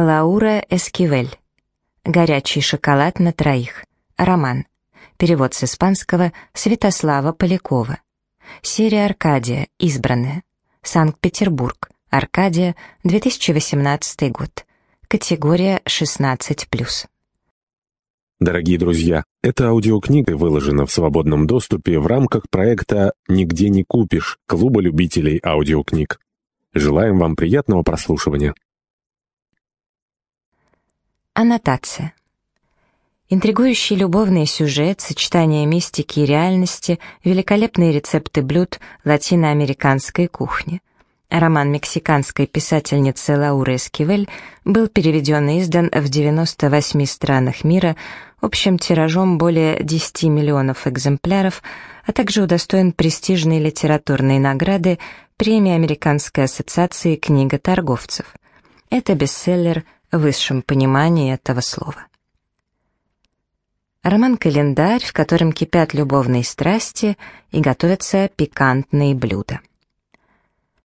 Лаура Эскивель. «Горячий шоколад на троих». Роман. Перевод с испанского Святослава Полякова. Серия «Аркадия. Избранная». Санкт-Петербург. Аркадия. 2018 год. Категория 16+. Дорогие друзья, эта аудиокнига выложена в свободном доступе в рамках проекта «Нигде не купишь» Клуба любителей аудиокниг. Желаем вам приятного прослушивания. Аннотация. Интригующий любовный сюжет, сочетание мистики и реальности, великолепные рецепты блюд латиноамериканской кухни. Роман мексиканской писательницы Лауры Эскивель был переведен и издан в 98 странах мира общим тиражом более 10 миллионов экземпляров, а также удостоен престижной литературной награды премии Американской ассоциации книготорговцев. Это бестселлер высшем понимании этого слова. Роман-календарь, в котором кипят любовные страсти и готовятся пикантные блюда.